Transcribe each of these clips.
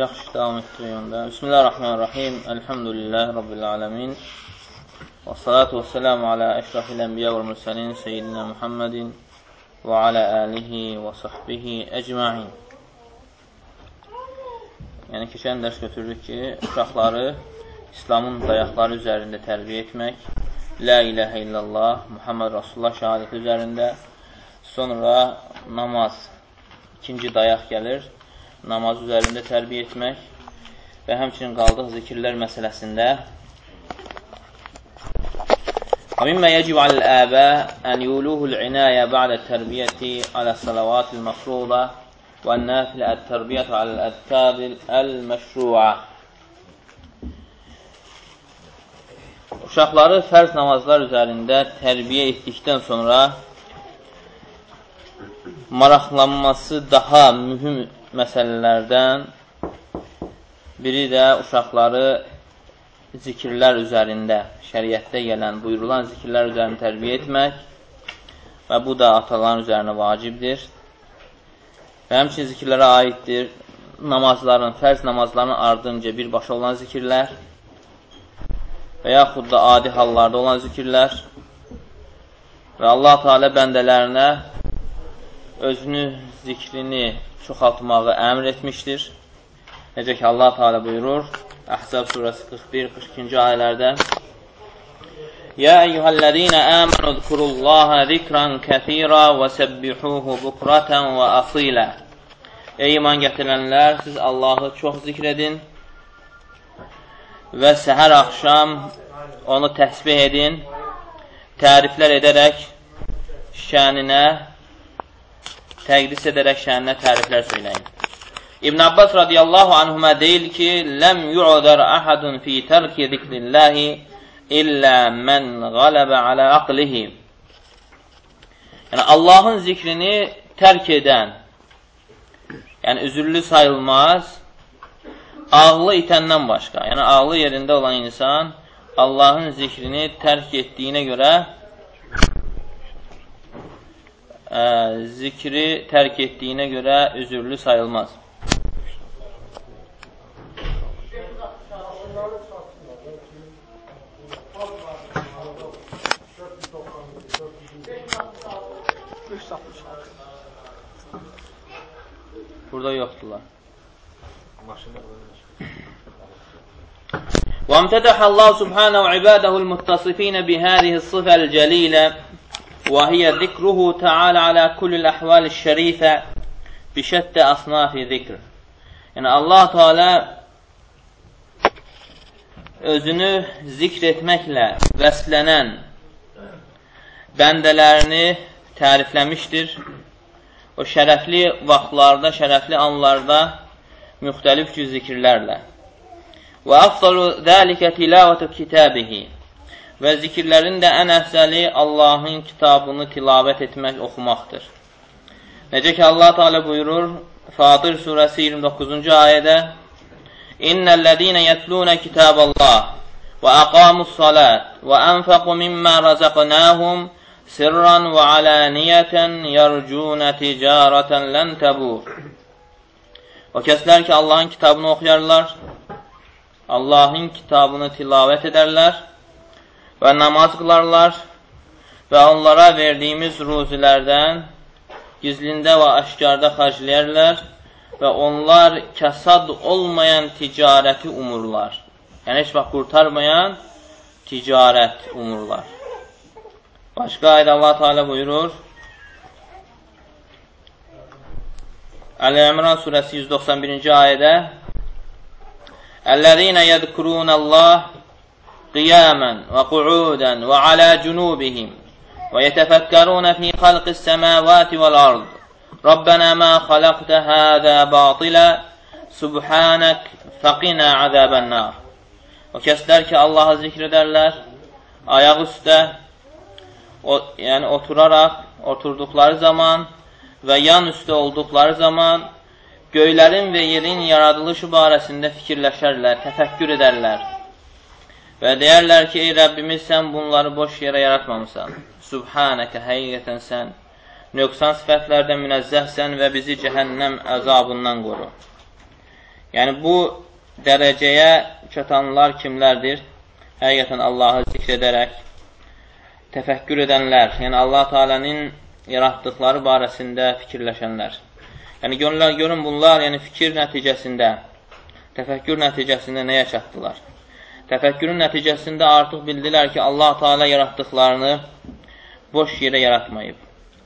Yaxşı, davam etdirək onda. Bismillahirrahmanirrahim. Elhamdülillah, Rabbil alemin. Və salatu və selamu alə əşrafil ənbiyə və mürsəlin seyyidina Muhammedin və alə əlihi və sahbihi əcmain. Yəni, keçən dərs götürürük ki, uşaqları İslamın dayaqları üzərində tərbiyə etmək, Lə iləhə illallah, Muhammed Rasulullah şəhadəti üzərində, sonra namaz, ikinci dayaq gəlir namaz üzərində tərbiyə etmək və həmçinin qaldıq zikirlər məsələsində. ومما يجب على الآباء أن يولوه العناية بعد التربية على الصلوات المفروضة والنافلة التربية على الأذكار المشروعة Uşaqları fərz namazlar üzərində tərbiyə etdikdən sonra maraqlanması daha mühüm məsələlərdən biri də uşaqları zikirlər üzərində, şəriətdə gələn, buyurulan zikirlər üzərində tərbiyə etmək və bu da ataların üzərinə vacibdir. Və həmçin zikirlərə aiddir namazların, fərz namazların ardınca birbaşa olan zikirlər və yaxud da adi hallarda olan zikirlər və Allah Teala bəndələrinə özünü, zikrini çoxaltmağı əmr etmişdir. Necə ki, Allah Teala buyurur, Əhzab surəsi 41-42-ci ayələrdə Ya eyyuhəl-ləzīnə əmənu zkurullaha zikran kəthira və səbbihuhu bukratan və asilə Ey iman gətirənlər, siz Allahı çox zikr edin və səhər axşam onu təsbih edin, təriflər edərək şəninə təqdis edərək şəninə təriflər söyləyin. İbn Abbas radiyallahu anhuma deyil ki, ləm yu'dar ahadun fi tərki zikrillahi illə mən qaləbə alə aqlihi. Yəni, Allahın zikrini tərk edən, yəni üzürlü sayılmaz, ağlı itəndən başqa, yəni ağlı yerində olan insan Allahın zikrini tərk etdiyinə görə ə, zikri tərk etdiyinə görə üzürlü sayılmaz. Burada yoxdurlar. وامتدح الله سبحانه عباده المتصفين بهذه الصفة الجليلة وهي ذكره تعالى على كل الأحوال الشريفة بشتى أصناف ذikr. Yəni Allah Teala özünü zikr etməklə vəslənən bəndələrini tərifləmişdir. O şərəfli vaxtlarda, şərəfli anlarda müxtəlif cür zikirlərlə. Və afdalu zəlikə tilavətü kitabihi və zikirlərin də ən əfsəli Allahın kitabını tilavət etmək, oxumaqdır. Necə ki, Allah Teala buyurur Fatir surəsi 29-cu ayədə İnnəl-ləzīnə yətlunə kitaballah və əqamus salət və ənfəqu mimmə razaqnahum sirran və alaniyyətən yarcunə ticarətən lən təbur. O kəslər ki, Allahın kitabını oxuyarlar, Allahın kitabını tilavət edərlər və namaz qılarlar və onlara verdiyimiz ruzilərdən gizlində və aşkarda xərcləyərlər və onlar kəsad olmayan ticarəti umurlar. Yəni, heç vaxt qurtarmayan ticarət umurlar. Başqa ayda Allah Teala buyurur, Əl-Əmran surəsi 191-ci ayədə Əl-ləzinə yədkurunəllah قياما وقعودا وعلى جنوبهم ويتفكرون في خلق السماوات والأرض ربنا ما خلقت هذا باطلا Subhanak fəqinə əzəbən nar. O kəslər ki, Allaha zikr edərlər, ayaq üstə, o, yəni oturaraq, oturduqları zaman və yan üstə olduqları zaman göylərin və yerin yaradılışı barəsində fikirləşərlər, təfəkkür edərlər. Və deyərlər ki, ey Rəbbimiz, sən bunları boş yerə yaratmamısan. Subhanəkə, həqiqətən sən nöqsan sifətlərdən münəzzəhsən və bizi cəhənnəm əzabından qoru. Yəni, bu dərəcəyə çatanlar kimlərdir? Həqiqətən Allahı zikr edərək, təfəkkür edənlər, yəni Allah Teala'nın yaratdıqları barəsində fikirləşənlər. Yəni, görürlər, görün bunlar yəni, fikir nəticəsində, təfəkkür nəticəsində nəyə çatdılar? Təfəkkürün nəticəsində artıq bildilər ki, Allah Teala yaratdıqlarını boş yerə yaratmayıb.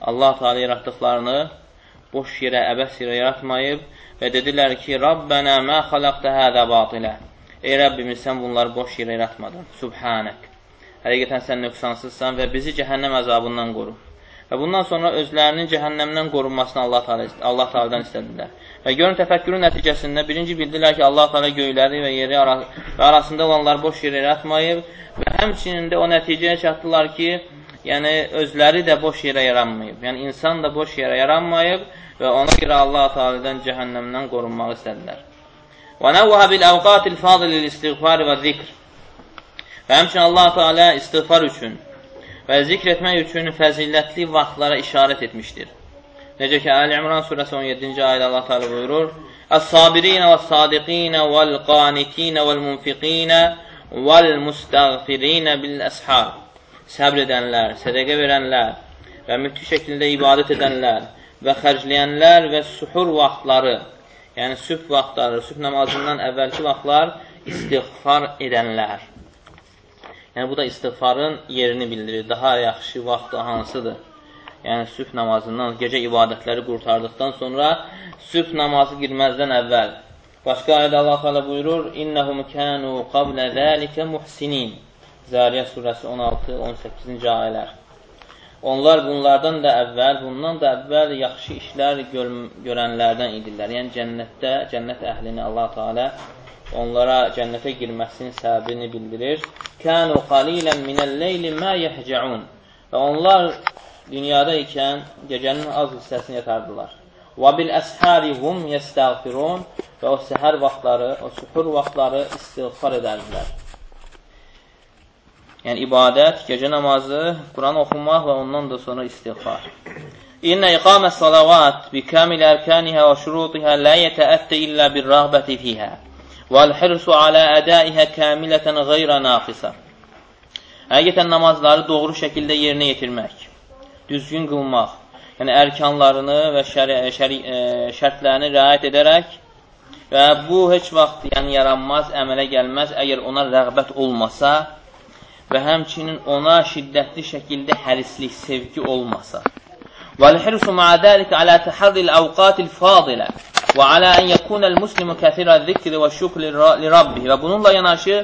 Allah Teala yaratdıqlarını boş yerə, əbəs yerə yaratmayıb və dedilər ki, Rabbənə mə xalaqdə hədə batilə. Ey Rəbbimiz, sən bunları boş yerə yaratmadın. Subhanək. Həqiqətən sən nöqsansızsan və bizi cəhənnəm əzabından qoru. Və bundan sonra özlərinin cəhənnəmdən qorunmasını Allah Allah Teala'dan istədilər. Və görün təfəkkürün nəticəsində birinci bildilər ki, Allah Teala göyləri və yeri ara və arasında olanlar boş yerə yaratmayıb və həmçinin də o nəticəyə çatdılar ki, yəni özləri də boş yerə yaranmayıb. Yəni insan da boş yerə yaranmayıb və ona görə Allah Taala'dan cəhənnəmdən qorunmaq istədilər. Və nəvvəhə bil əvqatil fadilil istiğfar və zikr. Və həmçinin Allah Teala istiğfar üçün və zikr etmək üçün fəzilətli vaxtlara işarət etmişdir. Necə ki, Əl İmran surəsi 17-ci ayədə Allah Teala buyurur: "Əs-sabirin vəs-sadiqin vəl-qanitin vəl-munfiqin vəl-mustaghfirin bil-əshar." səbr edənlər, sədəqə verənlər və müthiş şəkildə ibadət edənlər və xərcləyənlər və suhur vaxtları, yəni sübh vaxtları, sübh namazından əvvəlki vaxtlar istiğfar edənlər. Yəni, bu da istiğfarın yerini bildirir. Daha yaxşı vaxtı hansıdır? Yəni, sübh namazından, gecə ibadətləri qurtardıqdan sonra sübh namazı girməzdən əvvəl. Başqa ayədə Allah təala buyurur: "İnnehum kanu qabla zalika muhsinin." Zariyə surəsi 16-18-ci ayələr. Onlar bunlardan da əvvəl, bundan da əvvəl yaxşı işlər gör görənlərdən idilər. Yəni cənnətdə, cənnət əhlini Allah Teala onlara cənnətə girməsinin səbəbini bildirir. Kanu qalilan minəl-leyli ma yehca'un. Və onlar dünyada ikən gecənin az hissəsini yatardılar. Və bil əshari hum yestəğfirun və o səhər vaxtları, o sühur vaxtları istiğfar edərdilər. Yəni, ibadət, gecə namazı, Quran oxumaq və ondan da sonra istiğfar. İnnə iqamə salavat bi kamil ərkanihə və şurutihə lə yətəəttə illə bir rəğbəti fiyhə vəl-hirsu alə ədəihə kamilətən qeyrə naqisa. Həqiqətən namazları doğru şəkildə yerinə yetirmək, düzgün qılmaq, yəni ərkanlarını və şəri, şəri, e, şərtlərini rəayət edərək və bu heç vaxt yəni, yaranmaz, əmələ gəlməz, əgər ona rəğbət olmasa, və həmçinin ona şiddətli şəkildə hərislik, sevgi olmasa. وَالْحِرْسُ مَعَ ذَلِكَ عَلَى تَحَرِّ الْأَوْقَاتِ الْفَاضِلَةِ وَعَلَى أَنْ يَكُونَ الْمُسْلِمُ كَثِيرَ الذِّكْرِ وَالشُّكْرِ لِرَبِّهِ Və bununla yanaşı,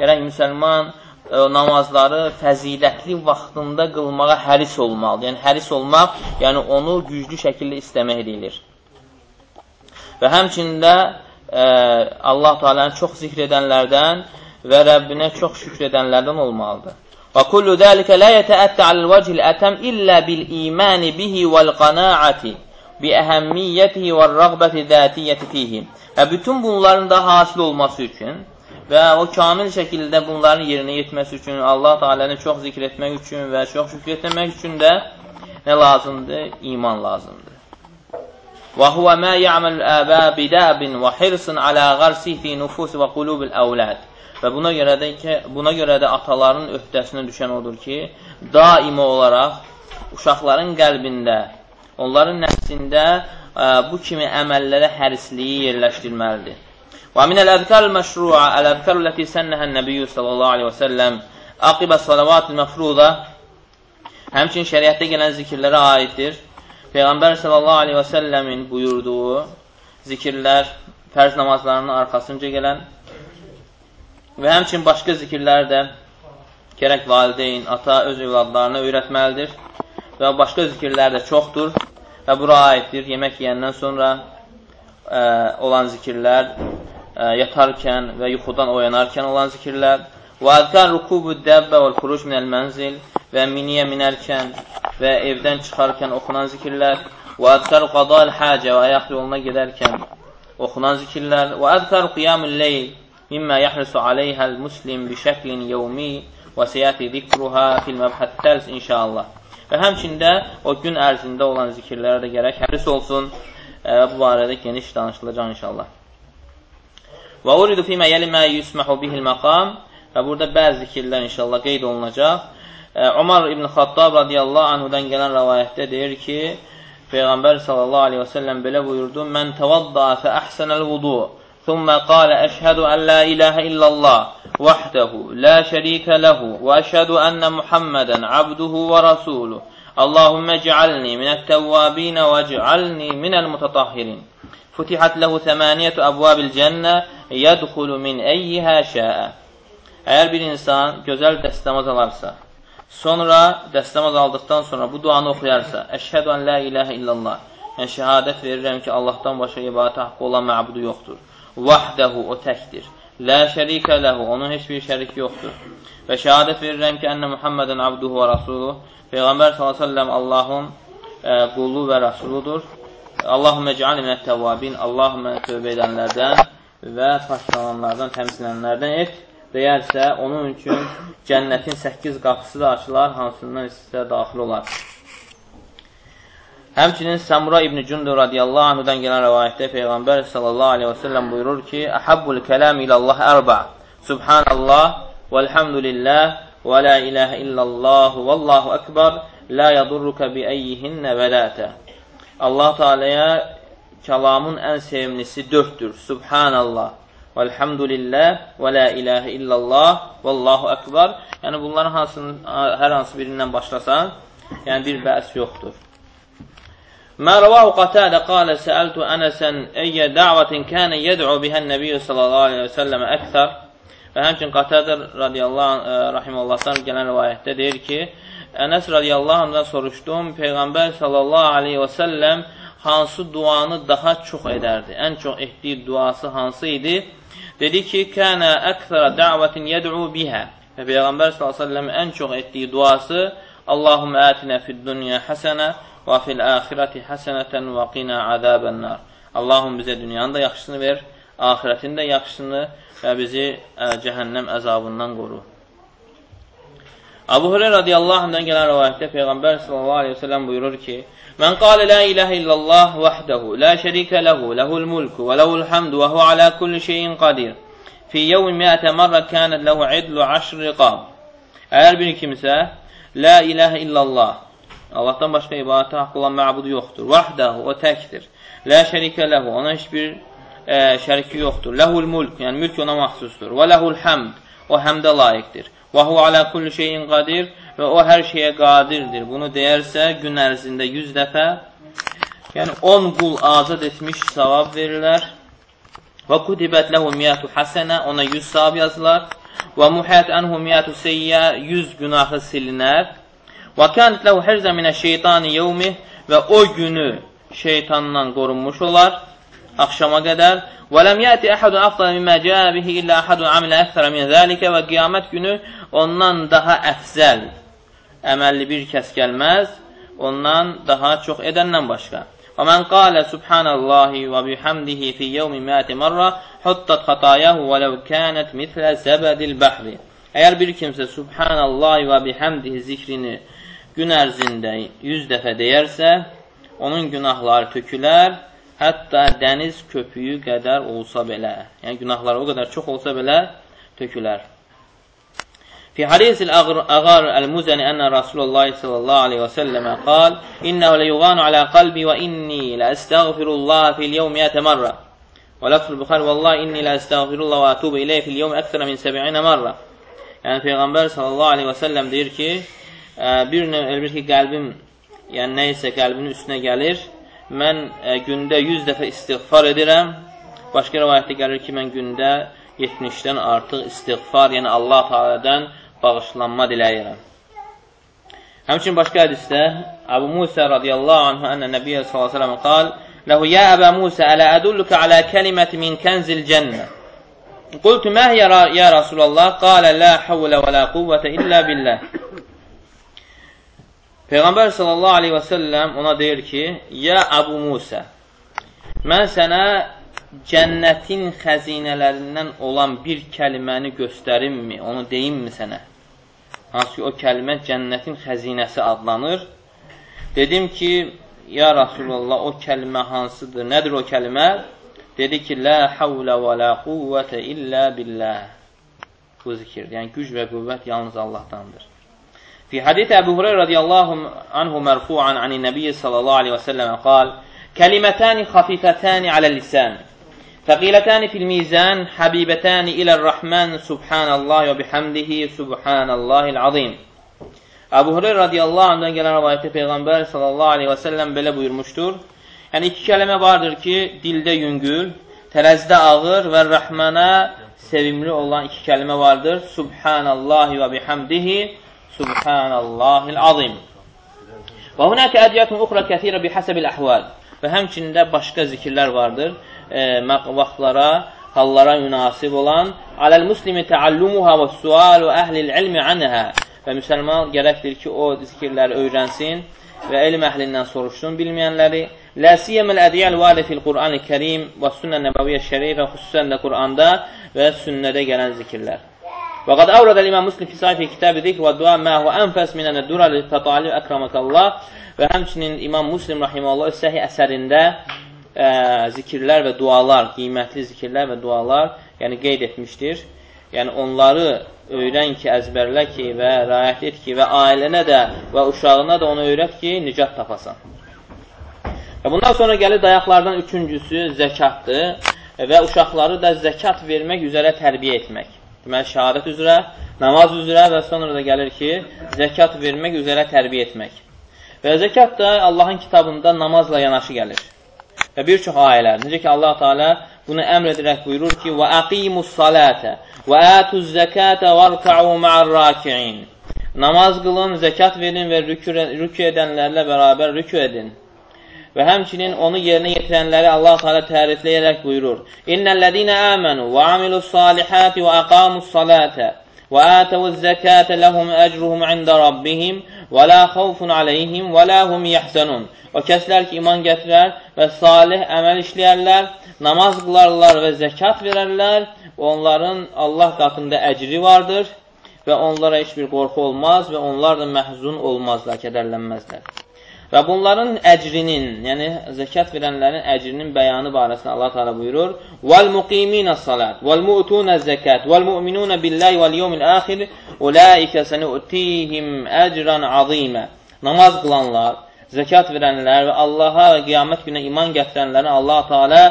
gərək müsəlman ə, e, namazları fəzilətli vaxtında qılmağa həris olmalıdır. Yəni, həris olmaq, yəni onu güclü şəkildə istəmək edilir. Və həmçində ə, e, Allah Teala'nı çox zikr edənlərdən və Rəbbinə çox şükr edənlərdən olmalıdır. Və kullu zəlikə la yətəəttə aləl vəcil ətəm illə bil imani bihi vəl qanaati bi əhəmmiyyətihi və rəğbəti zətiyyəti fihi. Və bütün bunların da hasil olması üçün və o kamil şəkildə bunların yerinə yetməsi üçün, Allah Teala'nı çox zikr etmək üçün və çox şükr etmək üçün də nə lazımdır? İman lazımdır. Və huvə mə ya'məl əbə bidəbin və hirsin alə qarsi fi nufus və qulubil əvləd. Və buna görə də ki, buna görə də ataların öhdəsinə düşən odur ki, daimi olaraq uşaqların qəlbində, onların nəfsində ə, e, bu kimi əməllərə hərisliyi yerləşdirməlidir. Və minəl əzkar məşru'a, əl-əzkar ləti sənnəhən nəbiyyü sallallahu aleyhi və səlləm aqibə salavat-ı məfruda həmçin şəriətdə gələn zikirlərə aiddir. Peyğəmbər sallallahu aleyhi və səlləmin buyurduğu zikirlər fərz namazlarının arxasınca gələn Və həmçin başqa zikirlər də gərək valideyn, ata öz övladlarına öyrətməlidir. Və başqa zikirlər də çoxdur və bura aiddir. Yemək yeyəndən sonra ə, olan zikirlər, ə, yatarkən və yuxudan oyanarkən olan zikirlər. Və əzkar rukubu dəbbə və xuruc minəl mənzil və miniyə minərkən və evdən çıxarkən oxunan zikirlər. Və əzkar qadal həcə və ayaq yoluna gedərkən oxunan zikirlər. Və əzkar qiyamul leyl مما يحرص عليها المسلم بشكل يومي və seyəti zikruha fil məbhət təls inşallah. Və həmçində o gün ərzində olan zikirlərə də gərək həris olsun. E, bu barədə geniş danışılacaq inşallah. Və uridu fīmə yəli mə yusməhu bihil məqam və burada bəzi zikirlər inşallah qeyd olunacaq. Umar ibn Xattab radiyallahu anhudan gələn rəvayətdə deyir ki, Peyğəmbər sallallahu aleyhi və səlləm belə buyurdu, Mən təvadda fə əhsənəl vudu, thumma qalə əşhədu ən la iləhə illallah vəhdəhu, la şərikə ləhu, və əşhədu ənnə Muhammədən abduhu və rasuluhu. Allahümmə cəalni minət-təvvabinə və cəalni minəl-mutatahhirin. Futihat ləhu thəmaniyyətü əbvabil cənnə yədxulu min əyyihə şəə. Əgər bir insan gözəl dəstəmaz alarsa, Sonra dəstəmaz aldıqdan sonra bu duanı oxuyarsa, Əşhədu ən la iləhə illallah, yəni şəhadət verirəm ki, Allahdan başqa ibadət haqqı olan məbudu yoxdur. Vahdəhu, o təkdir. Lə şərikə ləhu, onun heç bir şərik yoxdur. Və şəhadət verirəm ki, ənnə Muhammeden abduhu və rasuluhu, Peyğəmbər s.ə.v Allahın e, qulu və rasuludur. Allahümə cəali minət təvabin, Allahümə tövbə edənlərdən və paşlananlardan, təmsilənlərdən et deyərsə, onun üçün cənnətin 8 qapısı da açılar, hansından istəsə daxil olar. Həmçinin Səmura İbn Cündür radiyallahu anhudan gələn rəvayətdə Peyğəmbər sallallahu aleyhi və səlləm buyurur ki, Əhəbbul kələm ilallah ərba, Subhanallah, vəlhamdülillah, və la iləhə illallah, vallahu əkbar, la yadurruka bi əyyihinnə vələtə. Allah Teala'ya kəlamın ən sevimlisi dörddür. Subhanallah, Vəlhamdülillah və la ilahə illallah vallahu əkbar. Yəni bunların hansının hər hansı birindən başlasan, yəni bir bəs yoxdur. Mə rəvahu Qatadə qalə səəltu Ənəsən əyyə dəvətin kənə yəd'u bihən nəbiyyə sallallahu aleyhi və səlləmə əksər. Və həmçin Qatadə radiyallahu rahiməllahdan gələn rivayətdə deyir ki, Ənəs radiyallahu anhdan soruşdum, Peyğəmbər sallallahu aleyhi və səlləm hansı duanı daha çox edərdi? Ən çox etdiyi duası hansı idi? Dedi ki, kənə əksərə dəvətin yəd'u bihə. Və Peyğəmbər s.ə.v ən çox etdiyi duası Allahumə ətinə fid dünya həsənə və fil əxirəti həsənətən və qina əzəbənnar. Allahum bizə dünyanın da yaxşısını ver, axirətin də yaxşısını və bizi cəhənnəm əzabından qoru. Abu Hurayra radiyallahu anhdan gələn rivayətdə Peyğəmbər sallallahu aleyhi ve sellem buyurur ki, Mən qalə la iləhə illallah vəhdəhu, la şərikə ləhu, ləhul mulku və ləhul hamdu və huvə alə kulli şeyin qadir. Fi yevmi miətə mərrə kənət ləhu idlu aşr riqab. Əgər bir kimsə la iləhə illallah, Allahdan başqa ibadətə haqq olan məbud yoxdur. Vəhdəhu, o təkdir. La şərikə ləhu, ona heç bir e, şəriki yoxdur. Ləhul mulk, yəni mülk ona məxsusdur. Və ləhul həmd, o həmdə layiqdir. Və hu alə kulli şeyin qadir və o hər şeyə qadirdir. Bunu deyərsə, gün ərzində 100 dəfə, yəni 10 qul azad etmiş savab verirlər. Və kutibət ləhu miyyətu həsənə, ona 100 savab yazılar. Və muhət ənhu miyyətu seyyə, 100 günahı silinər. Və kənət ləhu hərzə minə şeytani yevmi və o günü şeytandan qorunmuş olar axşama qədər. Və ləm yəti əhədun afdal mimə cəə bihi illə əhədun amilə əksərə min zəlikə və qiyamət günü ondan daha əfzəl əməlli bir kəs gəlməz, ondan daha çox edəndən başqa. Və mən qalə subhanallahi və bihamdihi fi yevmi məti marra huttat xatayahu və ləv kənət mitlə zəbədil bəhri. Əgər bir kimsə subhanallahi və bihamdihi zikrini gün ərzində 100 dəfə deyərsə, onun günahları tökülər Hətta dəniz köpüyü qədər olsa belə, yəni günahlar o qədər çox olsa belə tökülər. Ağar el-muzəni ənə Rasulullah sallallahu aleyhi və səlləmə qal, İnnəhu leyuğanu alə qalbi və inni lə əstəğfirullah fil yevm yətə marra. Və lafzul Buxar, Vallahi inni lə əstəğfirullah və atubu iləyh fil yevm əksərə min səbi'inə marra. Yəni Peyğəmbər sallallahu aleyhi və səlləm deyir ki, bir növ elbir ki, qəlbim, yəni nə isə qəlbinin üstünə gəlir, mən ə, gündə 100 dəfə istiğfar edirəm. Başqa rivayətdə gəlir ki, mən gündə 70-dən artıq istiğfar, yəni Allah Taala'dan bağışlanma diləyirəm. Həmçinin başqa hədisdə Əbu Musa radiyallahu anhu ənə Nəbiyyə sallallahu əleyhi və səlləm qal: "Ləhu ya Əbə Musa, ələ ədulluka alə kəliməti min kənzil cənnə?" Qultu: "Mə hiyə ya Rasulullah?" Qala: "La havlə və la quvvətə illə billah." Peyğəmbər sallallahu aleyhi və səlləm ona deyir ki, Ya Əbu Musə, mən sənə cənnətin xəzinələrindən olan bir kəliməni göstərimmi, onu deyimmi sənə? Hansı ki, o kəlimə cənnətin xəzinəsi adlanır. Dedim ki, Ya Rasulullah, o kəlimə hansıdır? Nədir o kəlimə? Dedi ki, Lə havlə və lə quvvətə illə billəh. Bu zikir, yəni güc və qüvvət yalnız Allahdandır. في حديث أبو هريرة رضي الله عنه مرفوعا عن النبي صلى الله عليه وسلم قال كلمتان خفيفتان على اللسان ثقيلتان في الميزان حبيبتان إلى الرحمن سبحان الله وبحمده سبحان الله العظيم Əbu Hureyr radiyallahu anhdan gələn rəvayətdə Peyğəmbər sallallahu aleyhi və səlləm belə buyurmuşdur. Yəni, iki kəlmə vardır ki, dildə yüngül, tərəzidə ağır və rəhmənə sevimli olan iki kəlmə vardır. Subhanallahi və bihamdihi Subhanallahil azim. Və hunəkə ədiyyətun uxra kəthirə bihəsəbil əhval. Və həmçində başqa zikirlər vardır. E, vaxtlara, hallara münasib olan. Aləl muslimi təallumuha və sualu əhlil ilmi anhə. Və müsəlman gərəkdir ki, o zikirləri öyrənsin və elm əhlindən soruşsun bilməyənləri. Lə siyyəməl ədiyəl vəli fil Qur'an-ı Kərim və sünnə nəbəviyyə şərifə xüsusən də Qur'anda və sünnədə gələn zikirlər. Və qad əvrədə İmam Müslim fi sayfi kitab zikr və dua ma huwa anfas min an dura li tatalib akramakallah və həmçinin İmam Müslim rahimehullah səhih əsərində ə, zikirlər və dualar, qiymətli zikirlər və dualar, yəni qeyd etmişdir. Yəni onları öyrən ki, əzbərlə ki və rəayət et ki və ailənə də və uşağına da onu öyrət ki, nicat tapasan. Və bundan sonra gəlir dayaqlardan üçüncüsü zəkatdır və uşaqları da zəkat vermək üzrə tərbiyə etmək. Deməli, şəhadət üzrə, namaz üzrə və sonra da gəlir ki, zəkat vermək üzrə tərbiyə etmək. Və zəkat da Allahın kitabında namazla yanaşı gəlir. Və bir çox ayələr, necə ki, Allah Teala bunu əmr edərək buyurur ki, və əqimus salətə və ətuz zəkətə və rka'u ma'ar-raki'in. Namaz qılın, zəkat verin və rükü edənlərlə bərabər rükü edin. Və həmçinin onu yerinə yetirənləri Allah Teala tərifləyərək buyurur: İnnellezine amenu ve amilus salihati ve aqamus salate ve atavuz zekate lehum ecruhum inde rabbihim və la xawfun aleyhim və la hum yahzanun. O kəslər ki, iman gətirər və salih əməl işləyərlər, namaz qılarlar və zəkat verərlər, onların Allah qatında əcri vardır və onlara heç bir qorxu olmaz və onlar da məhzun olmazlar, kədərlənməzlər. Və bunların əcrinin, yəni zəkat verənlərin əcrinin bəyanı barəsində Allah Teala buyurur: "Vel muqiminə salat, vel mu'tunə zəkat, vel mu'minunə billahi vel yevmil axir, ulaika sanu'tihim ecran azima." Namaz qılanlar, zəkat verənlər və Allaha və qiyamət gününə iman gətirənlərin Allah Teala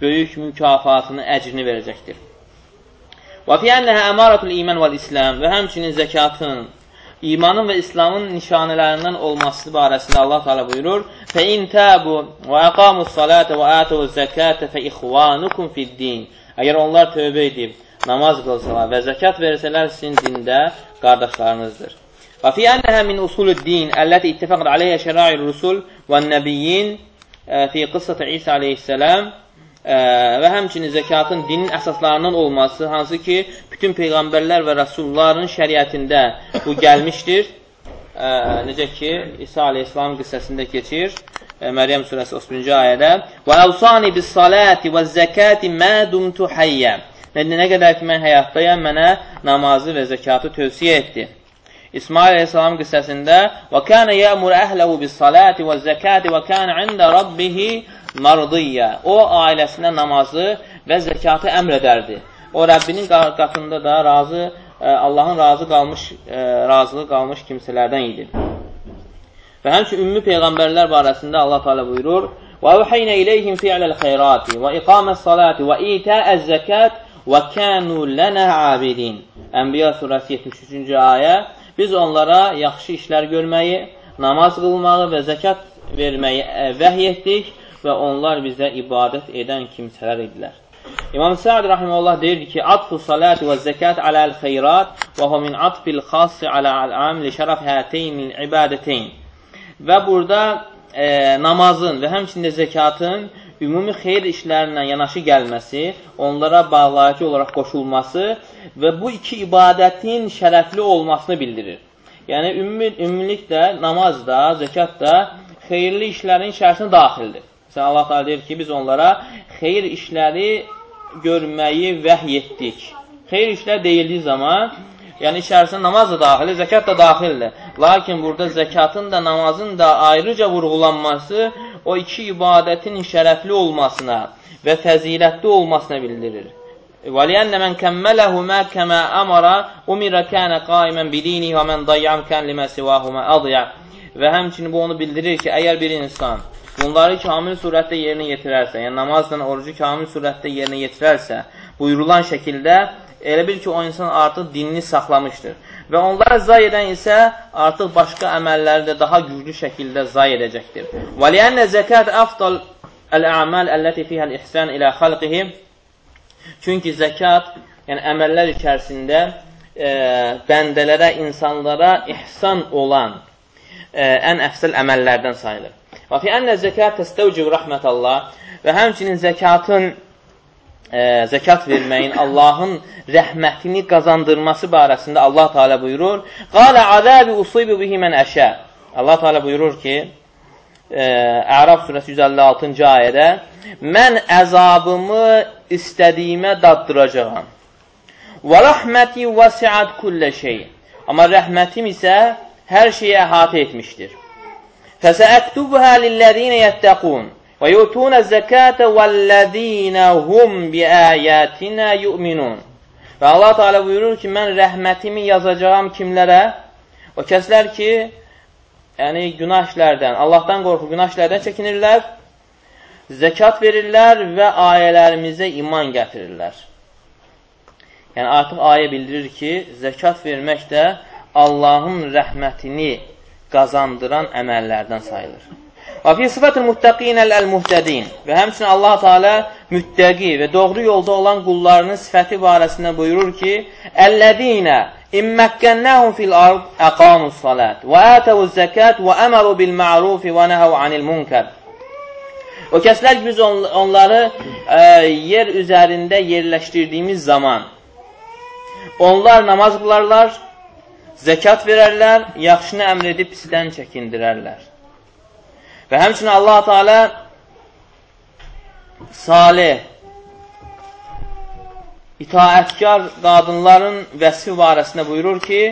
böyük mükafatını, əcrini verəcəkdir. Və fi ennəhə əmaratul iman vəl İslam və həmçinin zəkatın, imanın və İslamın nişanələrindən olması barəsində Allah Teala buyurur: "Fə in tabu və aqamus salata və atuz zakata fe ihvanukum fid-din." Əgər onlar tövbə edib namaz qılsalar və zəkat versələr sizin dində qardaşlarınızdır. Və fi ənəhə min usulud-din əlləti ittifaqat alayha şəra'i rusul və nəbiyyin fi qıssat İsa aleyhissalam və həmçinin zəkatın dinin əsaslarından olması, hansı ki, bütün peyğəmbərlər və rəsulların şəriətində bu gəlmişdir. Ə, necə ki, İsa aleyhissalam qissəsində keçir, ə, Məryəm surəsi 31-ci ayədə Və əvsani bis salati və zəkati mə dumtu hayyə Nə qədər ki, mən həyatdayam, mənə namazı və zəkatı tövsiyə etdi. İsmail aleyhissalam qissəsində Və kənə yəmur əhləhu bis salati və kənə ində rabbihi mardiyyə. O, ailəsinə namazı və zəkatı əmr edərdi. O, Rəbbinin qatında da razı, e, Allahın razı qalmış, e, razılığı qalmış kimsələrdən idi. Və həmçin ümumi peyğəmbərlər barəsində Allah Teala buyurur: "Və uhaynə ileyhim fi'lel xeyrati və iqames salati və ita'ez zekat və kanu lana abidin." Ənbiya surəsi 73-cü ayə. Biz onlara yaxşı işlər görməyi, namaz qılmağı və zəkat verməyi e, vəhy etdik və onlar bizə ibadət edən kimsələr idilər. İmam Səad rahimehullah deyirdi ki, atfu salat və zəkat aləl xeyrat və hu min atfil xassi aləl am li şərəf həteynin ibadəteyn. Və burada e, namazın və həmçində zəkatın ümumi xeyr işlərlə yanaşı gəlməsi, onlara bağlayıcı olaraq qoşulması və bu iki ibadətin şərəfli olmasını bildirir. Yəni, ümumi, ümumiliklə namaz da, zəkat da xeyirli işlərin içərisində daxildir. Məsələn, Allah Teala deyir ki, biz onlara xeyir işləri görməyi vəhy etdik. Xeyir işlər deyildiyi zaman, yəni içərisində namaz da daxildir, zəkat da daxildir. Lakin burada zəkatın da, namazın da ayrıca vurğulanması o iki ibadətin şərəfli olmasına və fəzilətli olmasına bildirir. وَلِيَنَّ مَنْ كَمَّلَهُمَا كَمَا أَمَرَ أُمِرَ كَانَ قَائِمًا بِدِينِهِ وَمَنْ ضَيَّعَ كَانَ لِمَا سِوَاهُمَا أَضْيَعَ Və həmçinin bu onu bildirir ki, əgər bir insan bunları kamil surətdə yerinə yetirərsə, yəni namazla orucu kamil surətdə yerinə yetirərsə, buyurulan şəkildə elə bil ki, o insan artıq dinini saxlamışdır. Və onlar zay edən isə artıq başqa əməlləri də daha güclü şəkildə zay edəcəkdir. Və liənnə zəkat əfdal əl-əməl əlləti fihəl ihsən ilə xalqihi Çünki zəkat, yəni əməllər içərisində e, bəndələrə, insanlara ihsan olan e, ən əfsəl əməllərdən sayılır. Və fi ənə zəkat təstəvcib rəhmətəllah və həmçinin zəkatın e, zəkat verməyin Allahın rəhmətini qazandırması barəsində Allah Teala buyurur: "Qala azabi usibu bihi men əşə." Allah Teala buyurur ki, e, Əraf surəsi 156-cı ayədə: "Mən əzabımı istədiyimə daddıracağam." "Və rəhməti vəsiat kullə şey." Amma rəhmətim isə hər şeyi əhatə etmişdir. Lilləzinə yəttəqun və yutuna zəkətə vəlləzinə hum biəyətinə yu'minun. Və Allah Teala buyurur ki, mən rəhmətimi yazacağam kimlərə? O kəslər ki, yəni günah işlərdən, Allahdan qorxu günah işlərdən çəkinirlər, zəkat verirlər və ayələrimizə iman gətirirlər. Yəni artıq ayə bildirir ki, zəkat vermək də Allahın rəhmətini qazandıran əməllərdən sayılır. Və fi sıfatül muttaqinəl-muhtədin və həmçinin Allah Teala müttəqi və doğru yolda olan qullarının sifəti barəsində buyurur ki: "Əlləzinə imməkkənnəhum fil ard əqamus salat və atavuz zakat və əməru bil ma'ruf və nəhav anil munkar." O kəslər biz on, onları ə, yer üzərində yerləşdirdiyimiz zaman onlar namaz qılarlar, zəkat verərlər, yaxşını əmr edib pisdən çəkindirərlər. Və həmçinin Allah Teala salih, itaətkar qadınların vəsfi barəsində buyurur ki,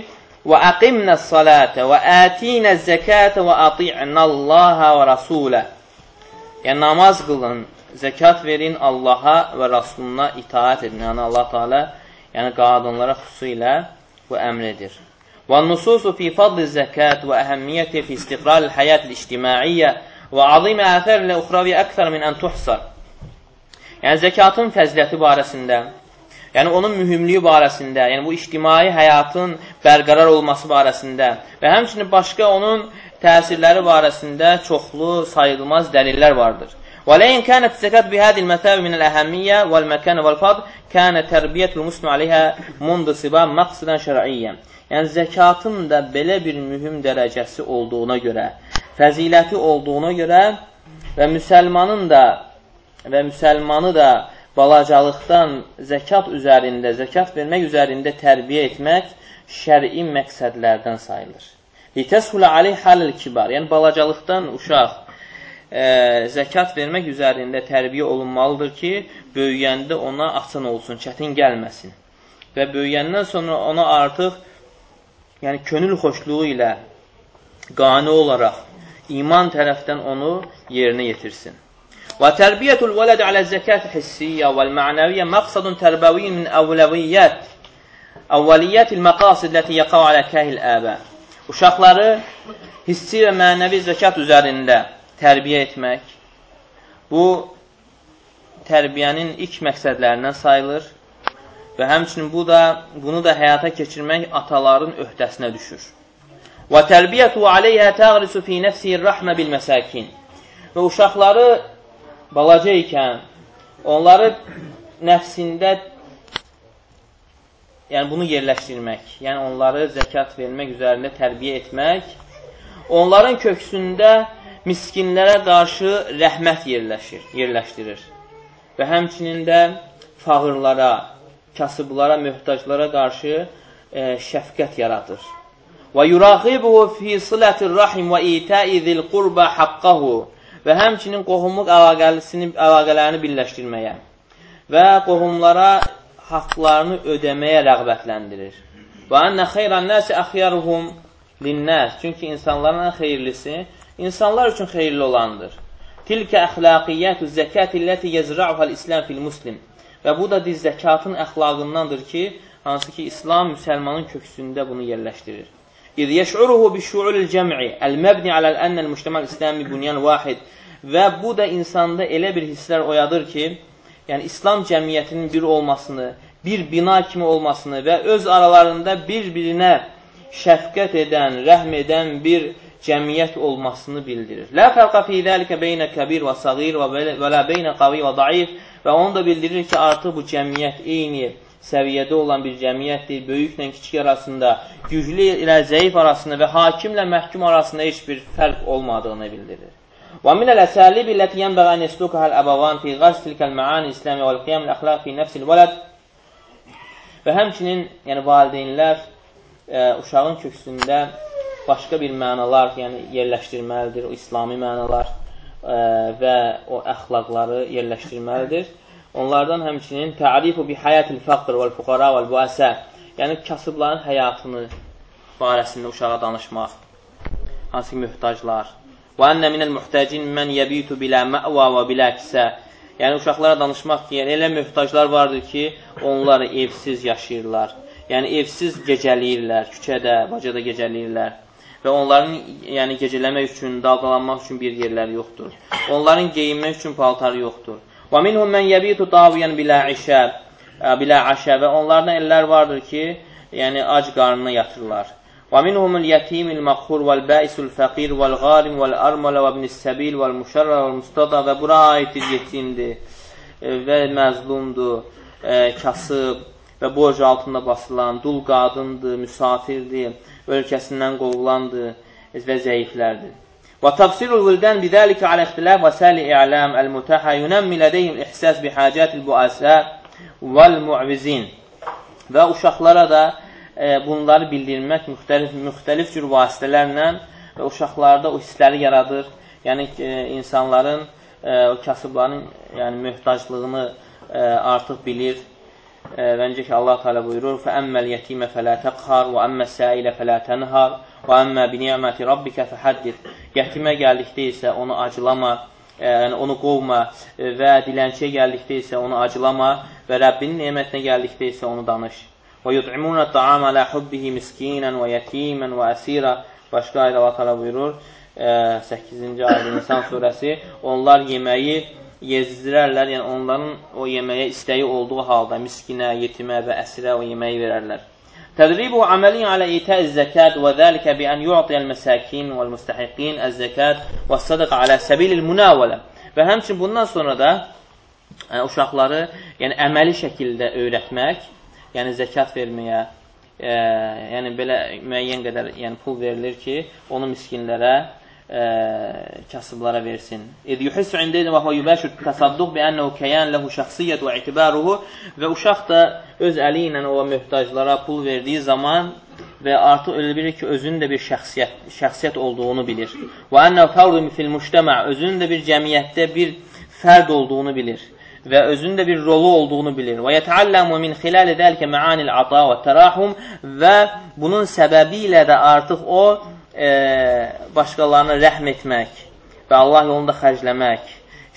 ətinə zəkətə və əti'nə Allaha və rasulə. Yəni, namaz qılın, zəkat verin Allaha və Rasuluna itaət edin. Yəni, Allah Teala yəni, qadınlara xüsusilə bu əmr edir. والنصوص في فضل الزكاة وأهميته في استقرار الحياة الاجتماعية وعظيم آثار الأخرى أكثر من أن تحصر. Yəni zəkatın fəziləti barəsində, yəni onun mühümlüyü barəsində, yəni bu ictimai həyatın bərqərar olması barəsində və həmçinin başqa onun təsirləri barəsində çoxlu, sayılmaz dəlillər vardır. ولئن كانت الزكاة بهذه المثابة من الأهمية والمكان والفضل كان تربية المسلم عليها منذ صبا مقصدا شرعيا Yəni, zəkatın da belə bir mühüm dərəcəsi olduğuna görə, fəziləti olduğuna görə və müsəlmanın da və müsəlmanı da balacalıqdan zəkat üzərində, zəkat vermək üzərində tərbiyə etmək şəri məqsədlərdən sayılır. Litəshulə aleyh halil kibar, yəni balacalıqdan uşaq e, zəkat vermək üzərində tərbiyə olunmalıdır ki, böyüyəndə ona asan olsun, çətin gəlməsin. Və böyüyəndən sonra ona artıq yəni könül xoşluğu ilə qani olaraq iman tərəfdən onu yerinə yetirsin. Və tərbiyyətul vələd alə zəkat hissiyyə vəl mənəviyyə məqsadun tərbəviyyin min əvləviyyət əvvəliyyətil məqasid ləti yəqav alə kəhil əbə. Uşaqları hissi və mənəvi zəkat üzərində tərbiyə etmək, bu tərbiyənin ilk məqsədlərindən sayılır Və həmçinin bu da, bunu da həyata keçirmək ataların öhdəsinə düşür. Və tərbiyyətu aleyhə təğrisu fi nəfsiyir rəhmə bil məsəkin. Və uşaqları balaca ikən onları nəfsində yəni bunu yerləşdirmək, yəni onları zəkat vermək üzərində tərbiyə etmək, onların köksündə miskinlərə qarşı rəhmət yerləşir, yerləşdirir və həmçinin də fağırlara, kasıblara, möhtaclara qarşı e, şəfqət yaradır. Və yuraqibuhu fi silatir rahim və ita'i zil qurba haqqahu və həmçinin qohumluq əlaqələrini birləşdirməyə və qohumlara haqlarını ödəməyə rəğbətləndirir. Və ənə xeyran nəsi əxyaruhum linnəs. Çünki insanların ən xeyirlisi insanlar üçün xeyirli olandır. Tilkə əxlaqiyyətü zəkəti ləti yezra'uhəl İslam fil muslim. Və bu da diz zəkatın əxlaqındandır ki, hansı ki, İslam müsəlmanın köksündə bunu yerləşdirir. İz yeş'uruhu bi şu'ul cəm'i el-məbni aləl ənəl müştəməl İslami bunyan vahid və bu da insanda elə bir hisslər oyadır ki, yəni İslam cəmiyyətinin bir olmasını, bir bina kimi olmasını və öz aralarında bir-birinə şəfqət edən, rəhm edən bir cəmiyyət olmasını bildirir. Lə fərqa fi zəlikə beynə kəbir və sağir və lə beynə qavi və daif və onu da bildirir ki, artıq bu cəmiyyət eyni səviyyədə olan bir cəmiyyətdir. Böyüklə kiçik arasında, güclü ilə zəif arasında və hakimlə məhkum arasında heç bir fərq olmadığını bildirir. Əl-əsəlib illəti yənbəğə ən yəslukəhəl əbəvan fi qaz tilkəl məani İsləmi və l-qiyam l-əxlaq fi nəfsil vələd və həmçinin yəni valideynlər ə, uşağın köksündə başqa bir mənalar yəni yerləşdirməlidir, o İslami mənalar ə, və o əxlaqları yerləşdirməlidir. Onlardan həmçinin tərifu bi hayatil faqr vəl fuqara vəl buəsə, yəni kasıbların həyatını barəsində uşağa danışmaq, hansı möhtaclar. Və ennə minəl muhtəcin mən yəbitu bilə mə'va və bilə kisə. Yəni uşaqlara danışmaq ki, yəni elə möhtaclar vardır ki, onlar evsiz yaşayırlar. Yəni evsiz gecələyirlər, küçədə, bacada gecələyirlər və onların yəni gecələmək üçün, daldalanmaq üçün bir yerləri yoxdur. Onların geyinmək üçün paltarı yoxdur. Və minhum men yebitu taviyan bilə işə, bilə aşə və onlardan ellər vardır ki, yəni ac qarnına yatırlar. Və minhumul yetimil məxhur vəl bəisul fəqir vəl qarim vəl armalə və ibnis səbil vəl müşərrə vəl mustada və bura aiddir yetimdir və məzlumdur, kasıb və borc altında basılan, dul qadındır, müsafirdir ölkəsindən qovulandır və zəiflərdir. Vildən bidəlikə alə ixtilaf və səli i'lam əl-mutəhə yunəmmi lədeyhim ihsas bihacətil buəsə vəl-mu'vizin. Və uşaqlara da e, bunları bildirmək müxtəlif, müxtəlif cür vasitələrlə və uşaqlarda o hissləri yaradır. Yəni e, insanların, e, o kasıbların yəni, möhtaclığını e, artıq bilir və necə ki, Allah Teala buyurur: "Fəəmməl yetimə fələ təqhar və əmmə səilə fələ tənhar və əmmə bi ni'məti rabbikə fəhaddis." Yetimə gəldikdə isə onu acılama, yəni onu qovma və dilənçiyə gəldikdə isə onu acılama və Rəbbinin nemətinə gəldikdə isə onu danış. Və yut'imuna ta'ama la hubbihi miskinan və yetiman və əsira. Başqa ayədə Allah Teala buyurur 8-ci ayədə İnsan surəsi, onlar yeməyi yezdirərlər, yəni onların o yeməyə istəyi olduğu halda miskinə, yetimə və əsirə o yeməyi verərlər. Tədribu əməlin alə itəz zəkat və zəlikə bi ən yu'tiyəl məsəkin vəl müstəhiqin əz-zəkat və sadaq alə səbilil münavələ. Və həmçin bundan sonra da ə, uşaqları yəni əməli şəkildə öyrətmək, yəni zəkat verməyə, ə, yəni belə müəyyən qədər yəni pul verilir ki, onu miskinlərə kasıblara versin. İz yuhissu indeyni və huve yubəşir təsadduq bi ənəhu kəyan ləhu şəxsiyyət və itibaruhu və uşaq da öz əli ilə o möhtaclara pul verdiyi zaman və artıq elə bilir ki, özünün də bir şəxsiyyət, şəxsiyyət olduğunu bilir. Və ənəhu fərdun fil müştəmə, özünün də bir cəmiyyətdə bir fərd olduğunu bilir və özünün də bir rolu olduğunu bilir. Və yətəalləmu min xilalə dəlikə məanil ata və tərahum və bunun səbəbi ilə də artıq o e, başqalarına rəhm etmək və Allah yolunda xərcləmək,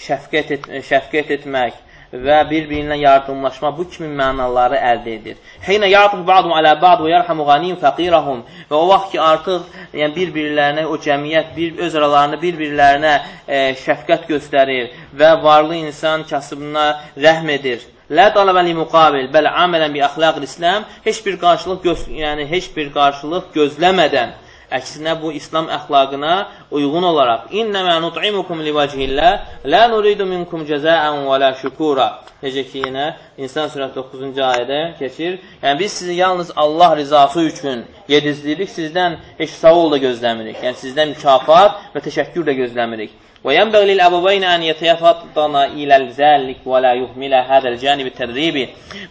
şəfqət, et, şəfqət etmək və bir-birinə yardımlaşma bu kimi mənaları əldə edir. Heynə ya'tuf ba'dum alə ba'd və yerhamu ghanim faqirahum və o vaxt ki artıq yəni bir-birlərinə o cəmiyyət bir öz aralarında bir-birlərinə e, şəfqət göstərir və varlı insan kasıbına rəhm edir. Lə talabə li muqabil, bəl amələn bi əxlaqil İslam heç bir qarşılıq göz, yəni heç bir qarşılıq gözləmədən Əksinə bu İslam əxlaqına uyğun olaraq İnnəmə nut'imukum livəcihillə lə nuridu minkum cəzəən və lə şükura Necə ki, yenə İnsan surət 9-cu ayədə keçir. Yəni, biz sizi yalnız Allah rizası üçün yedizlirik, sizdən heç savol da gözləmirik. Yəni, sizdən mükafat və təşəkkür də gözləmirik. Və yənbəğ lil əbəveynə ən yətəyəfatdana iləl zəllik və lə yuhmilə hədəl cənibi tədribi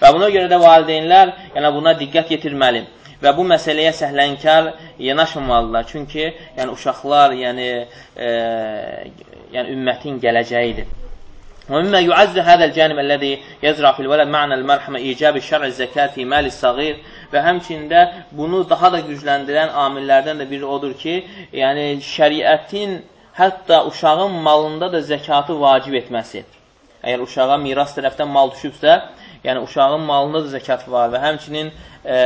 Və buna görə də valideynlər yəni, buna diqqət yetirməli və bu məsələyə səhlənkar yanaşmamalıdırlar. Çünki yəni, uşaqlar yəni, e, yəni, ümmətin gələcəyidir. ومما يعز هذا الجانب الذي يزرع في الولد معنى المرحمة إيجاب الشرع الزكاة في مال الصغير və həmçində bunu daha da gücləndirən amillərdən də biri odur ki, yəni şəriətin hətta uşağın malında da zəkatı vacib etməsi. Əgər uşağa miras tərəfdən mal düşübsə, yəni uşağın malında da zəkat var və həmçinin ə,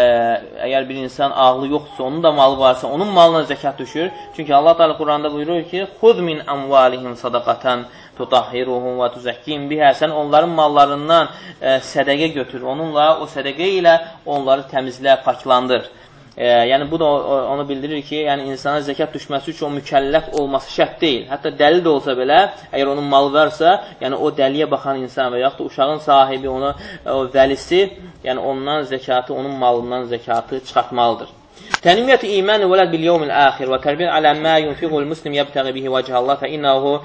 əgər bir insan ağlı yoxdursa, onun da malı varsa, onun malına zəkat düşür. Çünki Allah Teala Quranda buyurur ki: "Xuz min amvalihim sadaqatan tutahhiruhum və tuzakkihim biha." Sən onların mallarından ə, sədaqə götür. Onunla o sədaqə ilə onları təmizlə, paklandır. E, yəni bu da onu bildirir ki, yəni insana zəkat düşməsi üçün o mükəlləf olması şərt deyil. Hətta dəlil də olsa belə, əgər onun malı varsa, yəni o dəliyə baxan insan və yaxud da uşağın sahibi, onu o vəlisi, yəni ondan zəkatı, onun malından zəkatı çıxartmalıdır. Bil yevmil axir və tərbiyə alə mə yunfiqul muslim yəbtəği bihi vəcə Allah fə innahu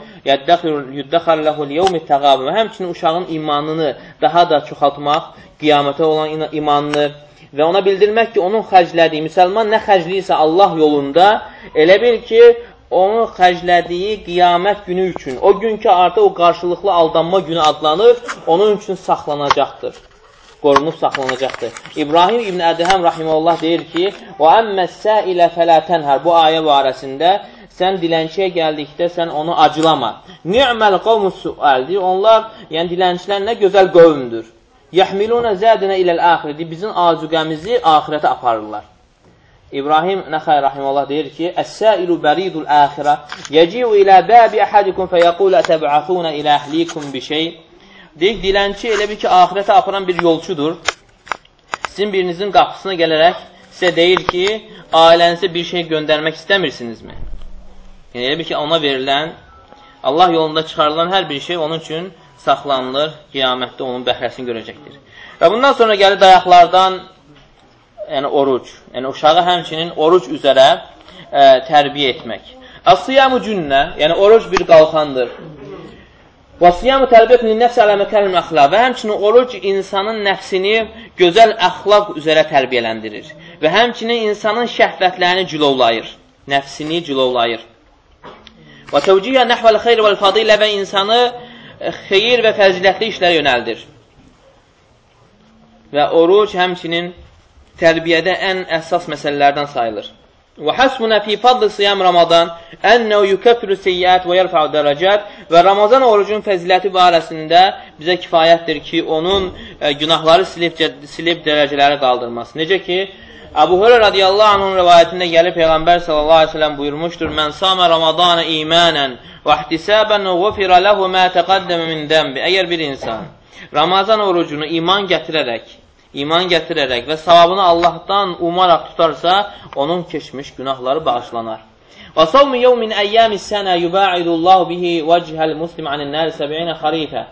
yuddəxar ləhul yevmi təqabı və həmçinin uşağın imanını daha da çoxaltmaq, qiyamətə olan imanını və ona bildirmək ki, onun xərclədiyi, müsəlman nə xərcləyirsə Allah yolunda, elə bil ki, onun xərclədiyi qiyamət günü üçün, o gün ki, artıq o qarşılıqlı aldanma günü adlanır, onun üçün saxlanacaqdır. Qorunub saxlanacaqdır. İbrahim İbn Ədhəm rahiməllah deyir ki, "Və əmməsə ilə fələ tənhər." Bu ayə barəsində sən dilənçiyə gəldikdə sən onu acılama. Ni'məl qavmus sualdir. Onlar, yəni dilənçilər nə gözəl qövmdür. Yəhmilunə zədinə iləl axirədi. Bizim azuqəmizi axirətə aparırlar. İbrahim Nəxəy Rahiməllah deyir ki, Əs-səilu bəridul axirə yəciu ilə bəbi əhədikum fəyəqul ətəb'athunə ilə əhlikum bir şey. Deyir, dilənçi elə bir ki, axirətə aparan bir yolçudur. Sizin birinizin qapısına gələrək sizə deyir ki, ailənizə bir şey göndərmək istəmirsinizmi? Yəni, elə bir ki, ona verilən, Allah yolunda çıxarılan hər bir şey onun üçün saxlanılır, qiyamətdə onun bəhrəsini görəcəkdir. Və bundan sonra gəlir dayaqlardan, yəni oruc, yəni uşağı həmçinin oruc üzərə ə, e, tərbiyə etmək. As-siyamu cünnə, yəni oruc bir qalxandır. Və siyamu tərbiyyətini nəfs ələ məkəlim əxlaq və həmçinin oruc insanın nəfsini gözəl əxlaq üzərə tərbiyələndirir və həmçinin insanın şəhvətlərini cilovlayır, nəfsini cilovlayır. Və təvciyyə nəhvəl xeyr vəl fadilə və insanı xeyir və fəzilətli işlərə yönəldir. Və oruc həmçinin tərbiyədə ən əsas məsələlərdən sayılır. Fi fadl siyam Ramazan ennehu yukaffiru seyyiat və yerfa'u dərəcət və Ramazan orucun fəziləti barəsində bizə kifayətdir ki, onun e, günahları silib, silib dərəcələri qaldırması. Necə ki, Əbu Hürə radiyallahu anhın rivayətində gəlib Peyğəmbər sallallahu aleyhi ve sellem buyurmuşdur, Mən samə Ramazanı imanən və ihtisabən ğufirə ləhu mə təqəddəmə min dəmbi. Əgər bir insan Ramazan orucunu iman gətirərək, iman gətirərək və savabını Allahdan umaraq tutarsa, onun keçmiş günahları bağışlanar. Və savmu yevmin əyyəmis sənə yubaidullahu bihi vəchəl muslim anin nəri səbi'inə xarifə.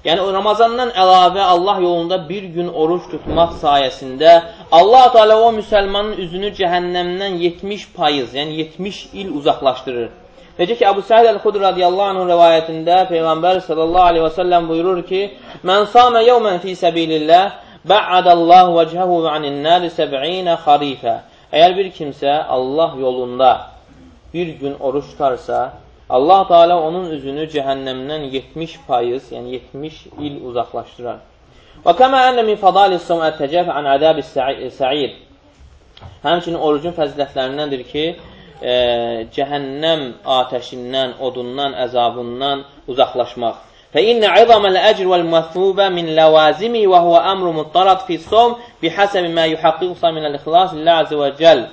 Yəni, Ramazandan əlavə Allah yolunda bir gün oruç tutmaq sayəsində Allah Teala o müsəlmanın üzünü cəhənnəmdən 70 payız, yəni 70 il uzaqlaşdırır. Necə ki, Əbu Səhid Əl-Xudr radiyallahu anhın rəvayətində Peyğəmbər sallallahu aleyhi və səlləm buyurur ki, Mən samə yevmən fi səbilillah, bə'ədəllahu vəcəhəhu və anin-nəri səb'inə xarifə. Əgər bir kimsə Allah yolunda bir gün oruç tutarsa, Allah Teala onun üzünü cəhənnəmdən 70 payız, yəni 70 il uzaqlaşdırar. Və kəmə ənə min fadalis sum ət-təcəf an ədəbi sa'ir. Həmçinin orucun fəzilətlərindəndir ki, e, cəhənnəm atəşindən, odundan, əzabından uzaqlaşmaq. Fə innə izaməl əcr vəl məsubə min ləvazimi və huvə əmru muttarad fi som bihəsəbi mə yuhaqqiqsa minəl-ixlas lillah azə və cəl.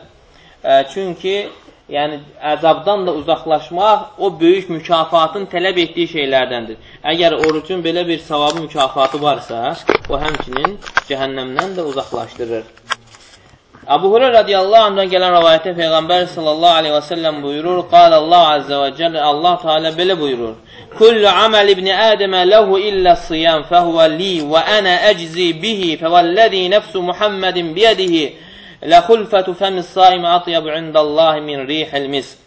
E, çünki yəni əzabdan da uzaqlaşmaq o böyük mükafatın tələb etdiyi şeylərdəndir. Əgər orucun belə bir savabı mükafatı varsa, o həmçinin cəhənnəmdən də uzaqlaşdırır. Abu Hurayra radiyallahu anhdan gələn rivayətdə Peyğəmbər sallallahu aleyhi və səlləm buyurur, Qal Allah azze və cəllə, Allah Teala belə buyurur, Kullu aməl ibni Ədəmə ləhu illə siyam fəhvə li və ənə əczi bihi fəvəlləzi nəfsu Muhammedin biyədihi Ləxulfətu fəmis saimi atyabu indallahi min rihil misk.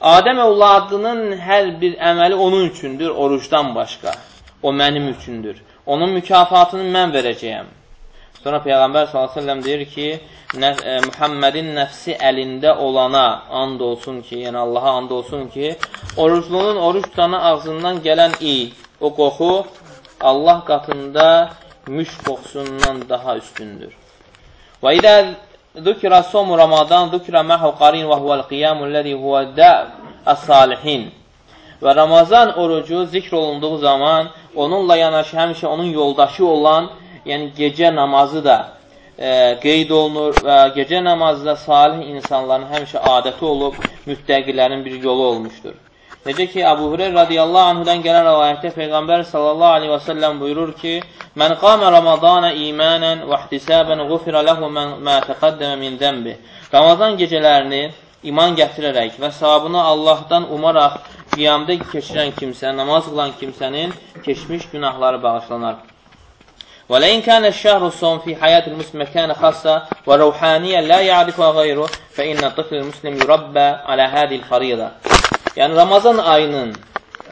Adəm övladının hər bir əməli onun üçündür, orucdan başqa. O mənim üçündür. Onun mükafatını mən verəcəyəm. Sonra Peyğəmbər s.ə.v deyir ki, nəf e, Muhammedin nəfsi əlində olana and olsun ki, yəni Allaha and olsun ki, oruclunun oruc tutanı ağzından gələn iy, o qoxu Allah qatında müş qoxusundan daha üstündür. Və idə zükra somu Ramadan zükra məhu qarin və huvəl qiyamu ləzi huvə də əs-salihin. Və Ramazan orucu zikr olunduğu zaman onunla yanaşı həmişə onun yoldaşı olan, yəni gecə namazı da e, qeyd olunur və gecə namazı da salih insanların həmişə adəti olub, müttəqilərin bir yolu olmuşdur. Necə ki, Əbu Hüreyr radiyallahu anhudan gələn rəvayətdə Peyğəmbər sallallahu aleyhi və səlləm buyurur ki, Mən qamə Ramadana imanən və ihtisabən qufirə ləhu mən mə təqəddəmə min zəmbi. Ramazan gecələrini iman gətirərək və savabını Allahdan umaraq qiyamda keçirən kimsə, namaz qılan kimsənin keçmiş günahları bağışlanar. Və ləyin kənə şəhru son fi həyətil müslimə kənə xassa və ruhaniyə lə ya'rifə qayru fə innə tıfil müslim yurabbə alə hədil fariyyədə. Yəni Ramazan ayının,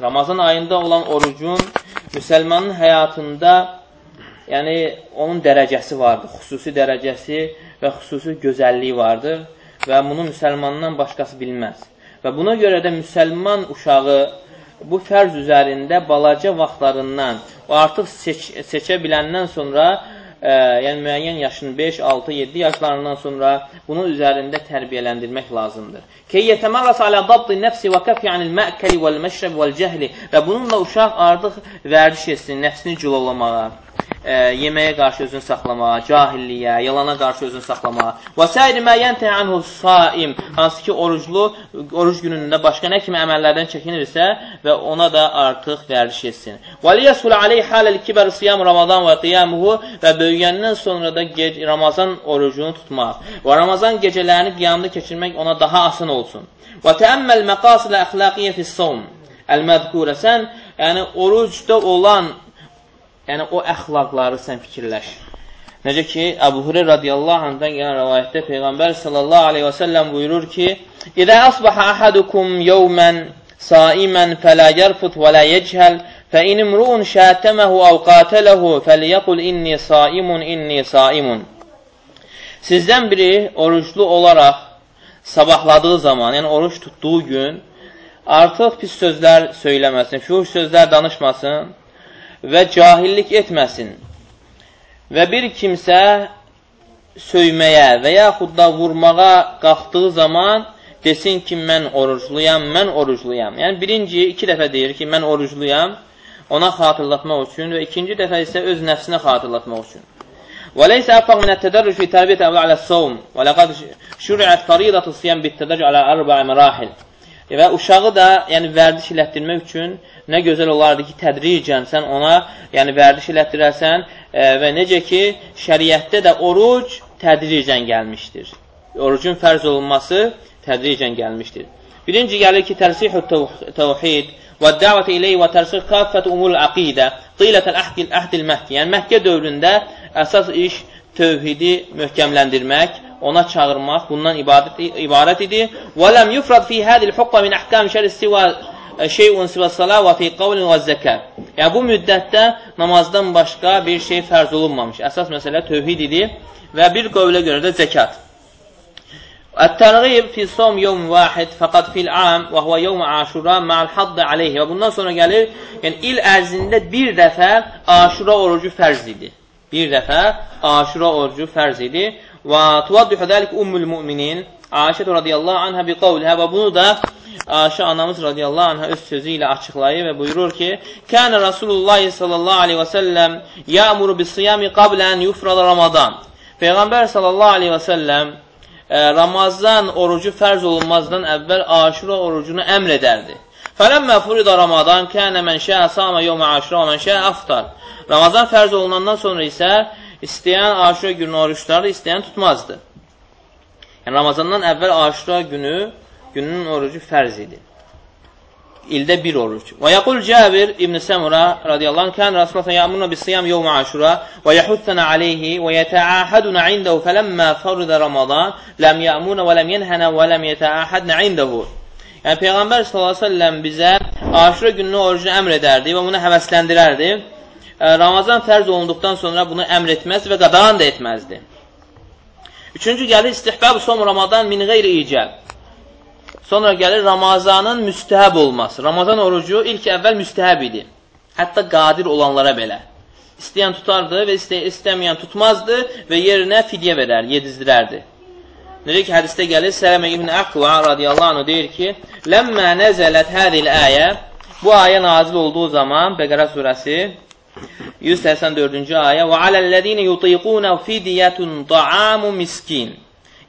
Ramazan ayında olan orucun müsəlmanın həyatında yəni onun dərəcəsi vardır, xüsusi dərəcəsi və xüsusi gözəlliyi vardır və bunu müsəlmandan başqası bilməz. Və buna görə də müsəlman uşağı bu fərz üzərində balaca vaxtlarından, o artıq seç seçə biləndən sonra, ə, yəni müəyyən yaşın 5, 6, 7 yaşlarından sonra bunun üzərində tərbiyələndirmək lazımdır. Key yetəmərras alə dabdi nəfsi və kəfi anil mə'kəli vəl məşrəb vəl cəhli və bununla uşaq artıq vərdiş etsin, nəfsini cülovlamağa, e, yeməyə qarşı özünü saxlamağa, cahilliyə, yalana qarşı özünü saxlamağa. Və səir mə yəntə anhu saim, hansı ki oruclu oruc günündə başqa nə kimi əməllərdən çəkinirsə və ona da artıq vərdiş etsin. Və liyasul aleyh haləl kibar siyam Ramazan və qiyamuhu və böyüyəndən sonra da Ramazan orucunu tutmaq və Ramazan gecələrini qiyamda keçirmək ona daha asan olsun. Və təəmməl məqasilə əxlaqiyyə fis-sawm. Əl-məzkurə sən yəni orucda olan Yəni, o əxlaqları sən fikirləş. Necə ki, Əbu Hüreyr radiyallahu anhdan gələn rəvayətdə Peyğəmbər sallallahu aleyhi və səlləm buyurur ki, İdə əsbəhə əhədukum yevmən saimən fələ yərfut və lə yechəl fə inimruun şətəməhu əv qatələhu fəliyəqul inni saimun, inni saimun. Sizdən biri oruclu olaraq sabahladığı zaman, yəni oruç tutduğu gün artıq pis sözlər söyləməsin, fuhuş sözlər danışmasın və cahillik etməsin və bir kimsə söyməyə və yaxud da vurmağa qalxdığı zaman desin ki, mən orucluyam, mən orucluyam. Yəni, birinci iki dəfə deyir ki, mən orucluyam, ona xatırlatmaq üçün və ikinci dəfə isə öz nəfsinə xatırlatmaq üçün. وليس أفق من التدرج في تربية أولاد على الصوم ولقد شرعت فريضة الصيام بالتدرج على أربع مراحل və uşağı da yəni vərdiş elətdirmək üçün nə gözəl olardı ki, tədricən sən ona yəni vərdiş elətdirərsən e, və necə ki, şəriətdə də oruc tədricən gəlmişdir. Orucun fərz olunması tədricən gəlmişdir. Birinci gəlir ki, tərsihü təvhid və dəvət iləyhi və tərsih kaffət umul əqidə qilətəl əhdil məhdi. Yəni, Məkkə dövründə əsas iş tövhidi möhkəmləndirmək, ona çağırmaq bundan ibadət, ibarət idi. Və ləm yufrad fi hədil hukma min əhkam şəri sivə e, şeyun sivə salə və fi qavlin və zəkə. Yəni, bu müddətdə namazdan başqa bir şey fərz olunmamış. Əsas məsələ tövhid idi və bir qövlə görə də zəkat. Ət-tərğib fi som yevm vahid fəqat fil am və huvə yevm aşura ma'al hadd aleyhi. Və bundan sonra gəlir, yəni il ərzində bir dəfə aşura orucu fərz idi. Bir dəfə aşura orucu fərz idi. Və tuvaddihu dəlik ummul müminin Aişə radiyallahu anhə bi qavlihə və bunu da Aişə anamız radiyallahu anhə öz sözü ilə açıqlayır və buyurur ki, Kənə Rasulullah sallallahu aleyhi və səlləm yəmuru bis siyami qablən yufrada Ramadan. Peyğəmbər sallallahu aleyhi və səlləm e, Ramazan orucu fərz olunmazdan əvvəl aşura orucunu əmr edərdi. Fələmmə furida Ramadan kənə mən şəə sama yevmə aşura mən şəə aftar. Ramazan fərz olunandan sonra isə İstəyən aşura günü oruçları, istəyən tutmazdı. Yəni, Ramazandan əvvəl aşura günü, günün orucu fərz idi. İldə bir oruc. Və yəqul Cəbir İbn Səmura radiyallahu anh, kən Rasulullah yəmurna bis siyam yevmə aşura və yəhuttənə aleyhi və yətəəhədunə indəhu fələmmə fərdə Ramazan ləm yəmurna və ləm yenhənə və ləm yətəəhədnə indəhu. Yəni, Peyğəmbər s.ə.v bizə aşura gününü orucunu əmr edərdi və bunu həvəsləndirərdi. Ramazan fərz olunduqdan sonra bunu əmr etməz və qadağan da etməzdi. Üçüncü gəlir istihbəb son Ramazan min qeyri icəb. Sonra gəlir Ramazanın müstəhəb olması. Ramazan orucu ilk əvvəl müstəhəb idi. Hətta qadir olanlara belə. İstəyən tutardı və istə istəməyən tutmazdı və yerinə fidyə verər, yedizdirərdi. Necə ki, hədisdə gəlir, Sələmə ibn Əqva radiyallahu anh deyir ki, Ləmmə nəzələt hədil əyə, bu ayə nazil olduğu zaman, Bəqərə surəsi, 184-cü ayə, Və aləllədinə yutiqunə fidiyyətun da'amu miskin.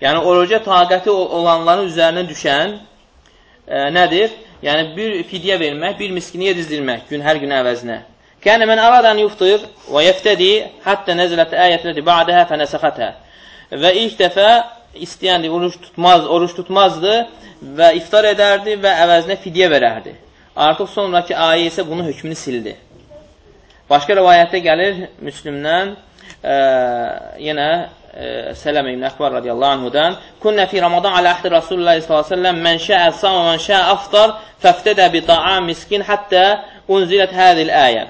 Yəni, oruca taqəti olanların üzərinə düşən e, nədir? Yəni, bir fidyə vermək, bir miskini yedizdirmək gün, hər gün əvəzinə. Kənə mən aradan yuftir və yeftədi həttə nəzələt əyətlədi ba'dəhə fənəsəxətə. Və ilk dəfə istəyəndi, oruç, tutmaz, oruç tutmazdı və iftar edərdi və əvəzinə fidyə verərdi. Artıq sonraki ayə isə bunun hökmünü sildi. Başqa rəvayətdə gəlir Müslümdən, e, yenə e, Sələmə ibn Əkbar radiyallahu anhudan Künnə fi Ramazan alə əhdi Rasulullah s.ə.v Mən şəə sam və mən şəə aftar fəftədə bi ta'am miskin həttə unzilət hədil əyə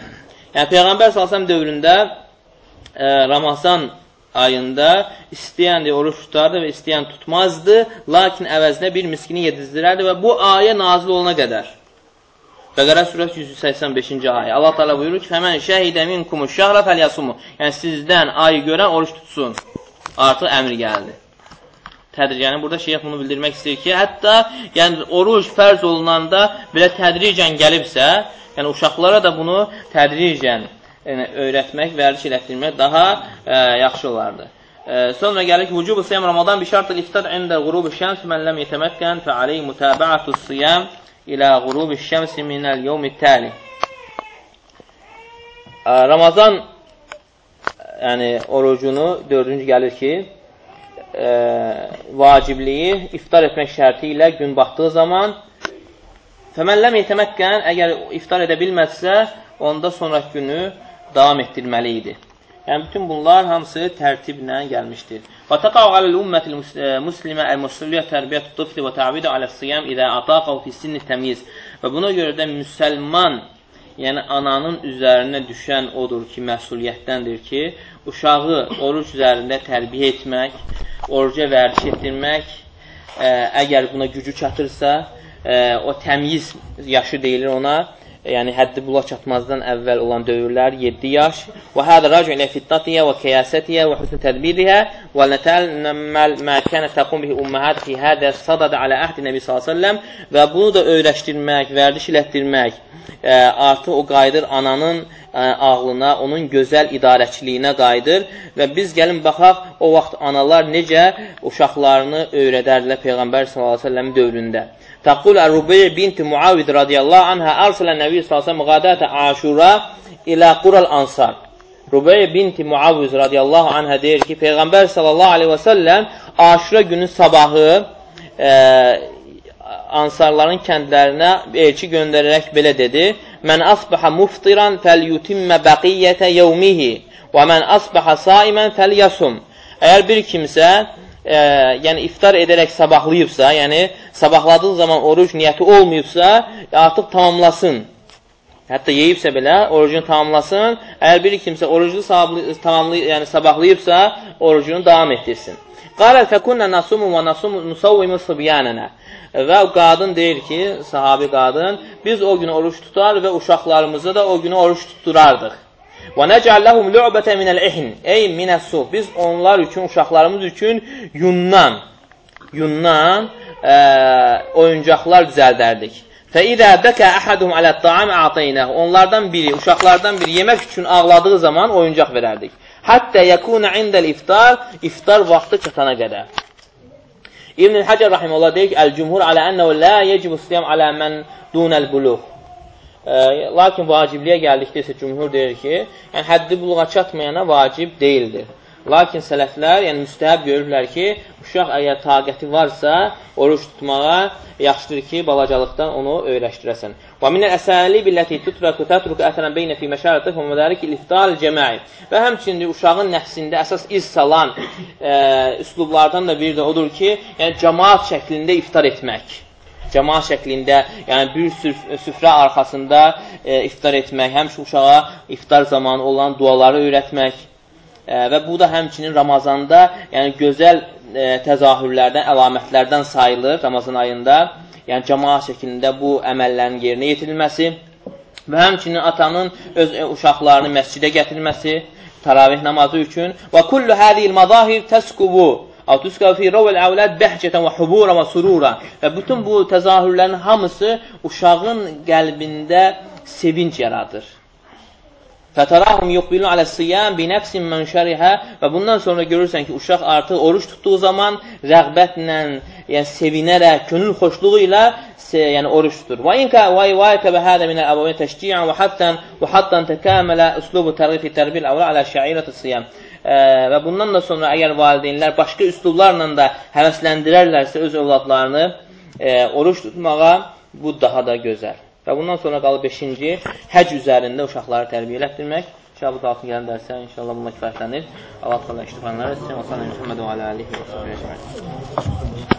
Yəni Peyğəmbər s.ə.v dövründə e, Ramazan ayında istəyən oruç tutardı və istəyən tutmazdı, lakin əvəzinə bir miskini yedizdirərdi və bu ayə nazil olana qədər. Bəqərə surəsi 185-ci ayə. Allah Teala buyurur ki: "Fəmən şəhidə minkumu şəhra fəlyasumu." Yəni sizdən ayı görən oruç tutsun. Artıq əmr gəldi. Tədricən burada şeyx bunu bildirmək istəyir ki, hətta yəni oruc fərz olunanda belə tədricən gəlibsə, yəni uşaqlara da bunu tədricən yəni, öyrətmək, vərdiş elətdirmək daha ə, e, yaxşı olardı. Ə, e, sonra gəlir ki, vücubu siyam Ramadan bi şartı iftar ində qurubu şəms mən ləm yetəməkkən fə aleyh mütəbəətü siyam ilə qurubu şəmsi minəl yevmi təli. E, Ramazan yəni orucunu dördüncü gəlir ki, ə, vacibliyi iftar etmək şərti ilə gün batdığı zaman Fəmən ləm yetəməkkən, əgər iftar edə bilməzsə, onda sonraki günü davam etdirməli idi. Yəni, bütün bunlar hamısı tərtiblə gəlmişdir. Və təqav aləl ümmətil muslimə əl-musulliyə tərbiyyət tıfli və təvidə aləs-siyam idə ataqav fissinni təmiz. Və buna görə də müsəlman, yəni ananın üzərinə düşən odur ki, məsuliyyətdəndir ki, uşağı oruc üzərində tərbiyə etmək, oruca vərdiş etdirmək, ə, əgər buna gücü çatırsa, ə, o təmiz yaşı deyilir ona, yəni həddi bula çatmazdan əvvəl olan dövrlər 7 yaş. Və hədə racu ilə fitnatiyə və kəyasətiyə və hüsnü tədbiriyə və nətəlməl mə kənə təqum bihi umməhət fi hədə sadad alə əhdi Nəbi s.ə.v və bunu da öyrəşdirmək, vərdiş ilətdirmək ə, artıq o qayıdır ananın ə, ağlına, onun gözəl idarəçiliyinə qayıdır və biz gəlin baxaq o vaxt analar necə uşaqlarını öyrədərlər Peyğəmbər s.ə.v dövründə. Taqul Rubiy bint Muavid radiyallahu anhə arsalə Nəbi sallallahu qadətə Aşura ilə Qural Ansar. Rubiy bint Muaviz radiyallahu anhə deyir ki, Peyğəmbər sallallahu aleyhi və səlləm Aşura günün sabahı e, ansarların kəndlərinə elçi göndərərək belə dedi: "Mən asbaha muftiran felyutimmə baqiyyətə yevmihi və mən asbaha saimən felyasum." Əgər bir kimsə e, yəni iftar edərək sabahlayıbsa, yəni sabahladığı zaman oruc niyyəti olmayıbsa, artıq tamamlasın. Hətta yeyibsə belə orucunu tamamlasın. Əgər bir kimsə orucunu tamamlı, yəni sabahlayıbsa, orucunu davam etdirsin. Qalət fəkunnə nasumu və nasumu nusavvimu sıbyanənə. Və qadın deyir ki, sahabi qadın, biz o günü oruç tutar və uşaqlarımızı da o günü oruç tutturardıq. Və nəcəlləhum lü'bətə minəl-ihn, ey minəs-suf. Biz onlar üçün, uşaqlarımız üçün yundan, yundan ə, oyuncaqlar düzəldərdik. Fəidə bəkə əhədum alə-ta'am a'taynəh. Onlardan biri, uşaqlardan biri yemək üçün ağladığı zaman oyuncaq verərdik. Hətta yəkuna indəl iftar, vaxtı çatana qədər. İbn-i Həcər rahiməllah deyir ki, əl-cümhur alə ənəvə lə yecibu siyam alə mən dunəl Ə, lakin vacibliyə gəldikdə isə cümhur deyir ki, yəni həddi buluğa çatmayana vacib deyildir. Lakin sələflər, yəni müstəhəb görürlər ki, uşaq əgər taqəti varsa, oruç tutmağa yaxşıdır ki, balacalıqdan onu öyrəşdirəsən. Və minəl əsəli billəti tutraku tətruku ətənən beynə fi məşərətih və mədərik il-iftar cəməi. Və həmçində uşağın nəfsində əsas iz salan ə, üslublardan da biri də odur ki, yəni cəmaat şəklində iftar etmək cəmaat şəklində, yəni bir süfrə arxasında e, iftar etmək, həmçə uşağa iftar zamanı olan duaları öyrətmək e, və bu da həmçinin Ramazanda, yəni gözəl e, təzahürlərdən, əlamətlərdən sayılır Ramazan ayında. Yəni cəmaat şəklində bu əməllərin yerinə yetirilməsi və həmçinin atanın öz e, uşaqlarını məscidə gətirməsi, taravih namazı üçün və kullu hədiyil mazahir təskubu Aw tusqa fi rawil avlad bəhcətən və hubura və surura. Və bütün bu təzahürlərin hamısı uşağın qəlbində sevinç yaradır. Fətarahum yuqbilun alə siyam bi nəfsin mən şərihə və bundan sonra görürsən ki, uşaq artıq oruç tutduğu zaman rəğbətlə, yəni sevinərək, könül xoşluğu ilə yəni oruç tutur. Və in ka və və və hədə min əbəvəyn təşci'an və hattan və hattan təkamala uslubu tərğib tərbil əvla alə şəirət siyam. Və bundan da sonra əgər valideynlər başqa üslublarla da həvəsləndirərlərsə öz övladlarını e, oruç tutmağa, bu daha da gözəl. Və bundan sonra qalıb 5-ci həc üzərində uşaqları tərbiyə elətdirmək. İnşallah bu qalxın gələn dərsə inşallah bununla kifayətlənir. Allah təala iştifanlar etsin. Və sallallahu əleyhi və səlləm